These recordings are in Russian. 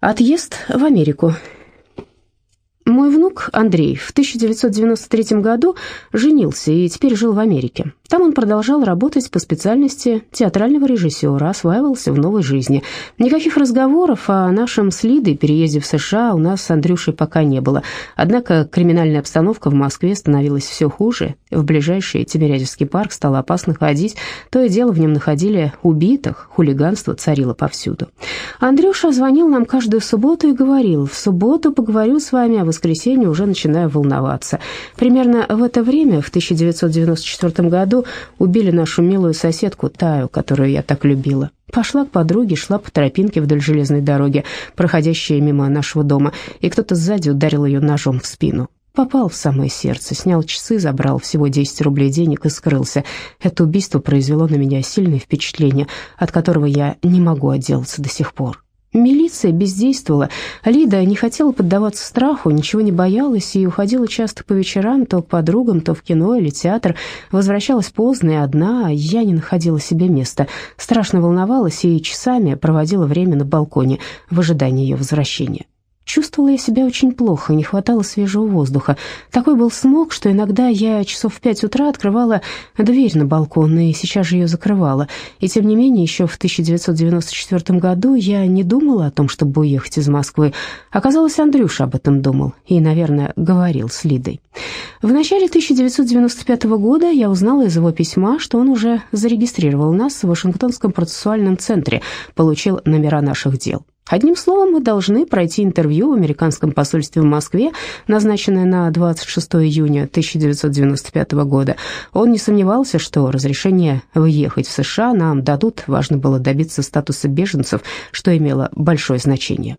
Отъезд в Америку. Мой внук Андрей в 1993 году женился и теперь жил в Америке. Там он продолжал работать по специальности театрального режиссера, осваивался в новой жизни. Никаких разговоров о нашем с Лидой переезде в США у нас с Андрюшей пока не было. Однако криминальная обстановка в Москве становилась все хуже. В ближайший Тимирязевский парк стало опасно ходить. То и дело в нем находили убитых, хулиганство царило повсюду. Андрюша звонил нам каждую субботу и говорил, «В субботу поговорю с вами, а в воскресенье уже начинаю волноваться». Примерно в это время, в 1994 году, убили нашу милую соседку Таю, которую я так любила. Пошла к подруге, шла по тропинке вдоль железной дороги, проходящей мимо нашего дома, и кто-то сзади ударил ее ножом в спину. Попал в самое сердце, снял часы, забрал всего 10 рублей денег и скрылся. Это убийство произвело на меня сильное впечатление, от которого я не могу отделаться до сих пор. Милиция бездействовала. Лида не хотела поддаваться страху, ничего не боялась и уходила часто по вечерам, то к подругам, то в кино или театр. Возвращалась поздно и одна, а я не находила себе места. Страшно волновалась и часами проводила время на балконе в ожидании ее возвращения. Чувствовала я себя очень плохо, не хватало свежего воздуха. Такой был смог, что иногда я часов в пять утра открывала дверь на балкон и сейчас же ее закрывала. И тем не менее, еще в 1994 году я не думала о том, чтобы уехать из Москвы. Оказалось, Андрюша об этом думал и, наверное, говорил с Лидой. В начале 1995 года я узнала из его письма, что он уже зарегистрировал нас в Вашингтонском процессуальном центре, получил номера наших дел. Одним словом, мы должны пройти интервью в американском посольстве в Москве, назначенное на 26 июня 1995 года. Он не сомневался, что разрешение въехать в США нам дадут. Важно было добиться статуса беженцев, что имело большое значение.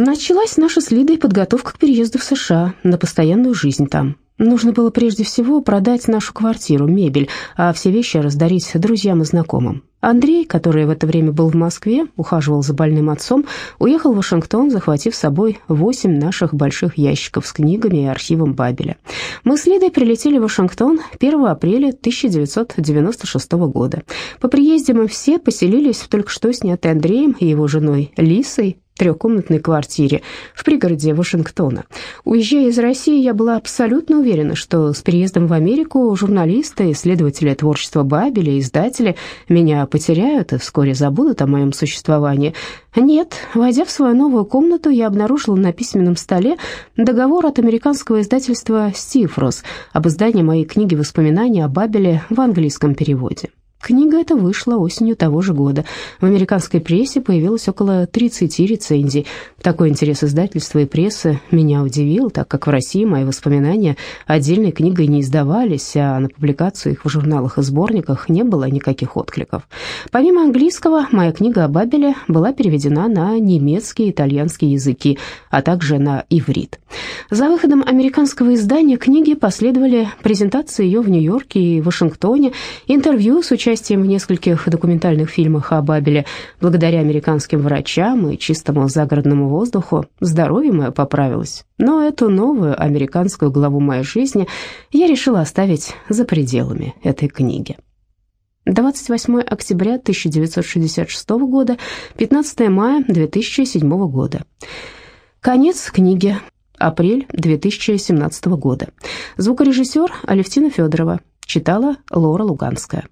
Началась наша с Лидой подготовка к переезду в США на постоянную жизнь там. Нужно было прежде всего продать нашу квартиру, мебель, а все вещи раздарить друзьям и знакомым. Андрей, который в это время был в Москве, ухаживал за больным отцом, уехал в Вашингтон, захватив с собой восемь наших больших ящиков с книгами и архивом Бабеля. Мы с Лидой прилетели в Вашингтон 1 апреля 1996 года. По приезде мы все поселились в только что снятой Андреем и его женой Лисой трехкомнатной квартире в пригороде Вашингтона. Уезжая из России, я была абсолютно уверена, что с переездом в Америку журналисты, исследователи творчества Бабеля, издатели меня потеряют и вскоре забудут о моем существовании. Нет, войдя в свою новую комнату, я обнаружила на письменном столе договор от американского издательства «Стифрос» об издании моей книги воспоминаний о Бабеле в английском переводе. Книга эта вышла осенью того же года. В американской прессе появилось около 30 рецензий. Такой интерес издательства и прессы меня удивил, так как в России мои воспоминания отдельной книгой не издавались, а на публикацию их в журналах и сборниках не было никаких откликов. Помимо английского, моя книга о Бабеле была переведена на немецкий и итальянский языки, а также на иврит. За выходом американского издания книги последовали презентации ее в Нью-Йорке и Вашингтоне, интервью с участием в нескольких документальных фильмах о Бабеле. Благодаря американским врачам и чистому загородному воздуху здоровье мое поправилось. Но эту новую американскую главу моей жизни я решила оставить за пределами этой книги. 28 октября 1966 года, 15 мая 2007 года. Конец книги. Апрель 2017 года. Звукорежиссер Алевтина Федорова. Читала Лора Луганская.